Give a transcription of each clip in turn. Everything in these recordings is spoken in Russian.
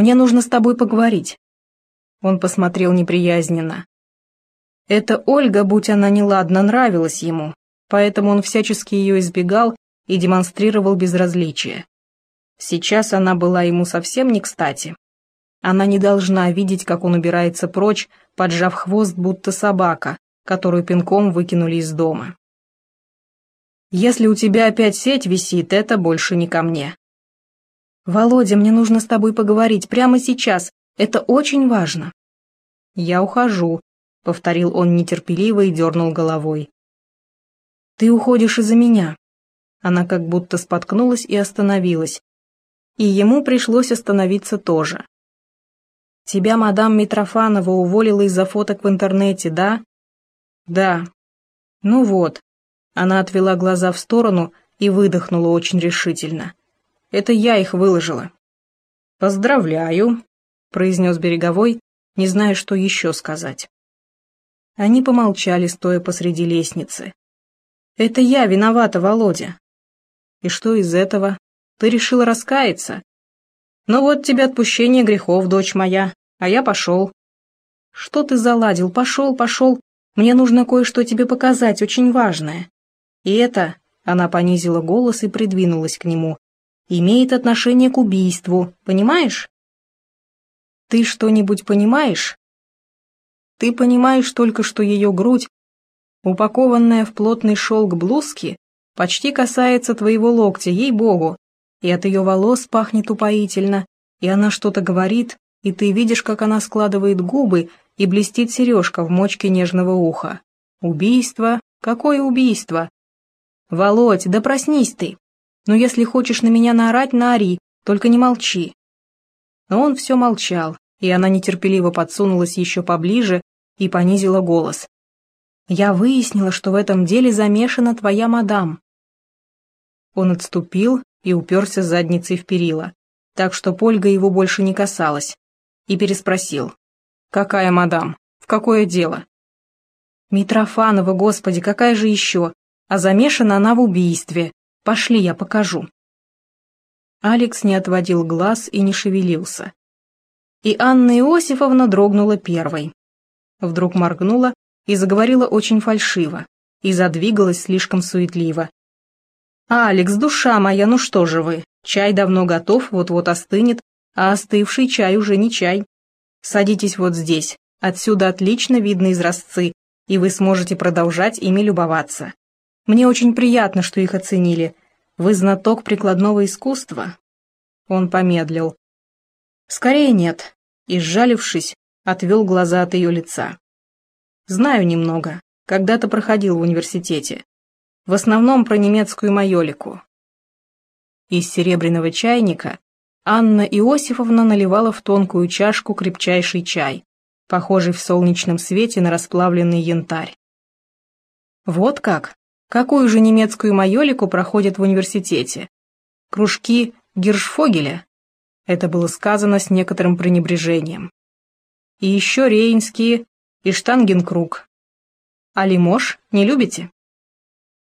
Мне нужно с тобой поговорить». Он посмотрел неприязненно. Эта Ольга, будь она неладна, нравилась ему, поэтому он всячески ее избегал и демонстрировал безразличие. Сейчас она была ему совсем не кстати. Она не должна видеть, как он убирается прочь, поджав хвост, будто собака, которую пинком выкинули из дома. «Если у тебя опять сеть висит, это больше не ко мне». «Володя, мне нужно с тобой поговорить прямо сейчас, это очень важно». «Я ухожу», — повторил он нетерпеливо и дернул головой. «Ты уходишь из-за меня». Она как будто споткнулась и остановилась. И ему пришлось остановиться тоже. «Тебя мадам Митрофанова уволила из-за фоток в интернете, да?» «Да». «Ну вот». Она отвела глаза в сторону и выдохнула очень решительно. «Это я их выложила». «Поздравляю», — произнес Береговой, не зная, что еще сказать. Они помолчали, стоя посреди лестницы. «Это я виновата, Володя». «И что из этого? Ты решила раскаяться?» «Ну вот тебе отпущение грехов, дочь моя, а я пошел». «Что ты заладил? Пошел, пошел. Мне нужно кое-что тебе показать, очень важное. И это...» Она понизила голос и придвинулась к нему. «Имеет отношение к убийству, понимаешь?» «Ты что-нибудь понимаешь?» Ты понимаешь только, что ее грудь, упакованная в плотный шелк блузки, почти касается твоего локтя, ей-богу, и от ее волос пахнет упоительно, и она что-то говорит, и ты видишь, как она складывает губы, и блестит сережка в мочке нежного уха. Убийство? Какое убийство? Володь, да проснись ты. Но если хочешь на меня наорать, наори, только не молчи. Но он все молчал, и она нетерпеливо подсунулась еще поближе, и понизила голос. «Я выяснила, что в этом деле замешана твоя мадам». Он отступил и уперся задницей в перила, так что Польга его больше не касалась, и переспросил. «Какая мадам? В какое дело?» «Митрофанова, господи, какая же еще? А замешана она в убийстве. Пошли, я покажу». Алекс не отводил глаз и не шевелился. И Анна Иосифовна дрогнула первой вдруг моргнула и заговорила очень фальшиво, и задвигалась слишком суетливо. «Алекс, душа моя, ну что же вы? Чай давно готов, вот-вот остынет, а остывший чай уже не чай. Садитесь вот здесь, отсюда отлично видны изразцы, и вы сможете продолжать ими любоваться. Мне очень приятно, что их оценили. Вы знаток прикладного искусства?» Он помедлил. «Скорее нет», и, сжалившись, отвел глаза от ее лица. «Знаю немного. Когда-то проходил в университете. В основном про немецкую майолику». Из серебряного чайника Анна Иосифовна наливала в тонкую чашку крепчайший чай, похожий в солнечном свете на расплавленный янтарь. Вот как? Какую же немецкую майолику проходят в университете? Кружки Гиршфогеля? Это было сказано с некоторым пренебрежением и еще рейнские, и штангенкруг. А лимош не любите?»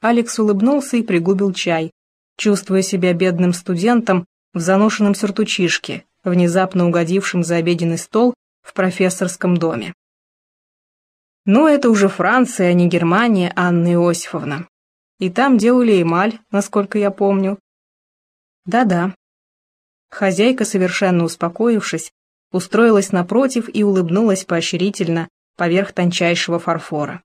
Алекс улыбнулся и пригубил чай, чувствуя себя бедным студентом в заношенном сюртучишке, внезапно угодившем за обеденный стол в профессорском доме. «Ну, это уже Франция, а не Германия, Анна Иосифовна. И там делали эмаль, насколько я помню». «Да-да». Хозяйка, совершенно успокоившись, устроилась напротив и улыбнулась поощрительно поверх тончайшего фарфора.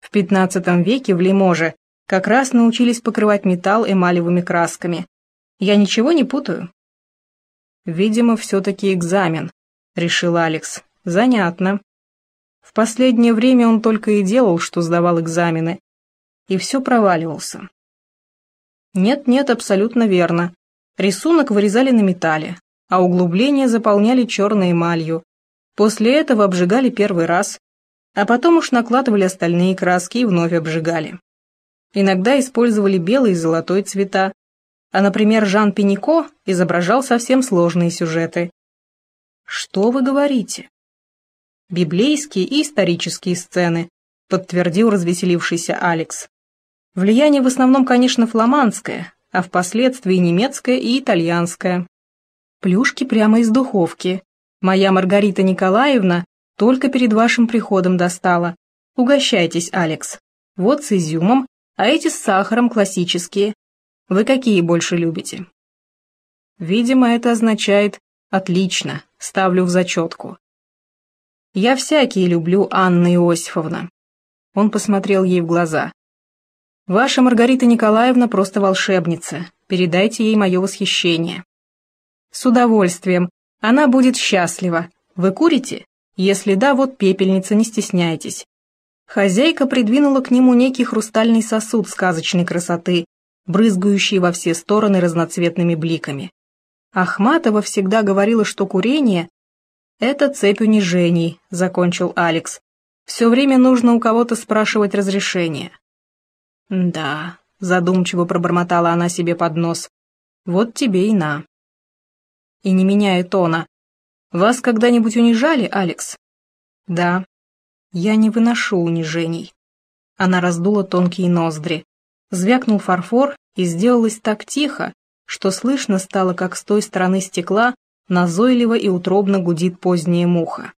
В XV веке в Лиможе как раз научились покрывать металл эмалевыми красками. Я ничего не путаю? Видимо, все-таки экзамен, решил Алекс. Занятно. В последнее время он только и делал, что сдавал экзамены. И все проваливался. Нет-нет, абсолютно верно. Рисунок вырезали на металле, а углубления заполняли черной эмалью. После этого обжигали первый раз, а потом уж накладывали остальные краски и вновь обжигали. Иногда использовали белый и золотой цвета, а, например, Жан Пинико изображал совсем сложные сюжеты. Что вы говорите? Библейские и исторические сцены, подтвердил развеселившийся Алекс. Влияние в основном, конечно, фламандское, а впоследствии немецкое и итальянское. Плюшки прямо из духовки. Моя Маргарита Николаевна только перед вашим приходом достала. Угощайтесь, Алекс. Вот с изюмом, а эти с сахаром классические. Вы какие больше любите? Видимо, это означает «отлично», ставлю в зачетку. Я всякие люблю, Анна Иосифовна. Он посмотрел ей в глаза. Ваша Маргарита Николаевна просто волшебница. Передайте ей мое восхищение. С удовольствием. Она будет счастлива. Вы курите? Если да, вот пепельница, не стесняйтесь. Хозяйка придвинула к нему некий хрустальный сосуд сказочной красоты, брызгающий во все стороны разноцветными бликами. Ахматова всегда говорила, что курение — это цепь унижений, закончил Алекс. Все время нужно у кого-то спрашивать разрешение. Да, задумчиво пробормотала она себе под нос. Вот тебе и на. И не меняя тона. Вас когда-нибудь унижали, Алекс? Да. Я не выношу унижений. Она раздула тонкие ноздри. Звякнул фарфор и сделалось так тихо, что слышно стало, как с той стороны стекла назойливо и утробно гудит поздняя муха.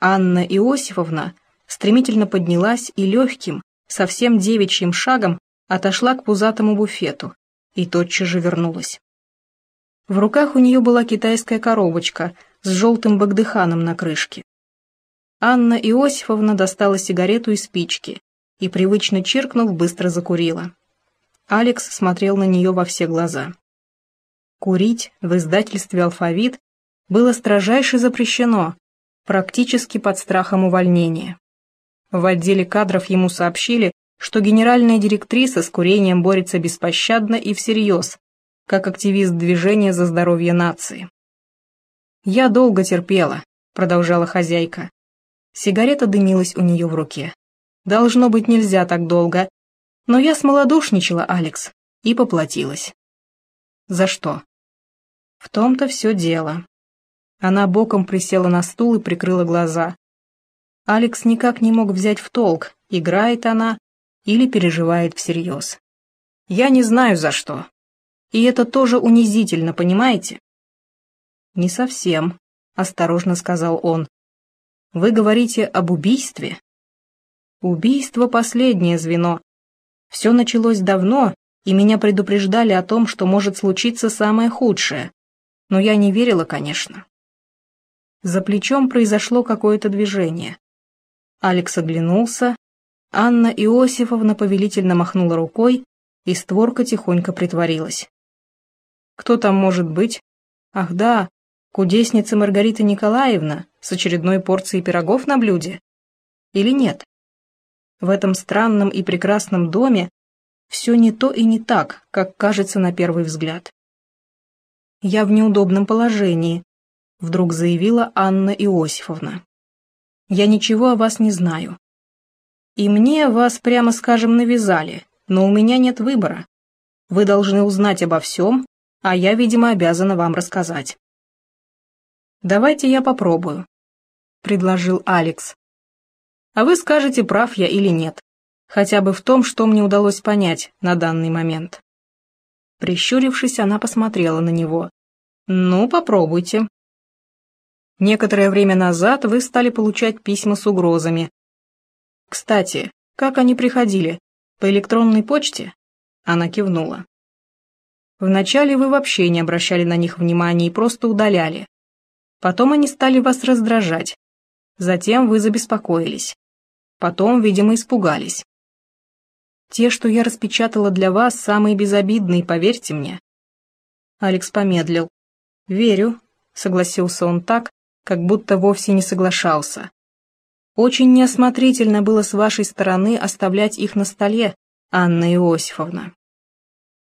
Анна Иосифовна стремительно поднялась и легким, совсем девичьим шагом отошла к пузатому буфету и тотчас же вернулась. В руках у нее была китайская коробочка с желтым багдыханом на крышке. Анна Иосифовна достала сигарету и спички и, привычно чиркнув, быстро закурила. Алекс смотрел на нее во все глаза. Курить в издательстве «Алфавит» было строжайше запрещено, практически под страхом увольнения. В отделе кадров ему сообщили, что генеральная директриса с курением борется беспощадно и всерьез, как активист движения за здоровье нации. «Я долго терпела», — продолжала хозяйка. Сигарета дымилась у нее в руке. «Должно быть нельзя так долго, но я смолодушничала, Алекс, и поплатилась». «За что?» «В том-то все дело». Она боком присела на стул и прикрыла глаза. Алекс никак не мог взять в толк, играет она или переживает всерьез. «Я не знаю, за что. И это тоже унизительно, понимаете?» «Не совсем», — осторожно сказал он. «Вы говорите об убийстве?» «Убийство — последнее звено. Все началось давно, и меня предупреждали о том, что может случиться самое худшее. Но я не верила, конечно». За плечом произошло какое-то движение. Алекс оглянулся, Анна Иосифовна повелительно махнула рукой, и створка тихонько притворилась. «Кто там может быть? Ах да, кудесница Маргарита Николаевна с очередной порцией пирогов на блюде? Или нет? В этом странном и прекрасном доме все не то и не так, как кажется на первый взгляд. «Я в неудобном положении», — вдруг заявила Анна Иосифовна. Я ничего о вас не знаю. И мне вас, прямо скажем, навязали, но у меня нет выбора. Вы должны узнать обо всем, а я, видимо, обязана вам рассказать. «Давайте я попробую», — предложил Алекс. «А вы скажете, прав я или нет, хотя бы в том, что мне удалось понять на данный момент». Прищурившись, она посмотрела на него. «Ну, попробуйте», Некоторое время назад вы стали получать письма с угрозами. Кстати, как они приходили? По электронной почте? Она кивнула. Вначале вы вообще не обращали на них внимания и просто удаляли. Потом они стали вас раздражать. Затем вы забеспокоились. Потом, видимо, испугались. Те, что я распечатала для вас, самые безобидные, поверьте мне. Алекс помедлил. «Верю», — согласился он так, как будто вовсе не соглашался. Очень неосмотрительно было с вашей стороны оставлять их на столе, Анна Иосифовна.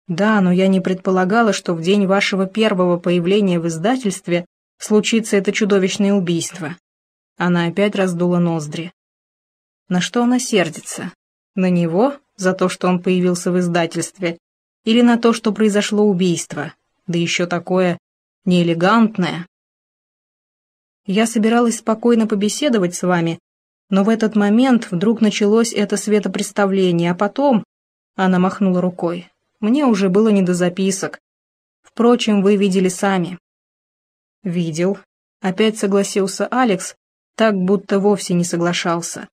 Да, но я не предполагала, что в день вашего первого появления в издательстве случится это чудовищное убийство. Она опять раздула ноздри. На что она сердится? На него, за то, что он появился в издательстве, или на то, что произошло убийство, да еще такое неэлегантное? Я собиралась спокойно побеседовать с вами, но в этот момент вдруг началось это светопредставление, а потом...» Она махнула рукой. «Мне уже было не до записок. Впрочем, вы видели сами. Видел. Опять согласился Алекс, так будто вовсе не соглашался.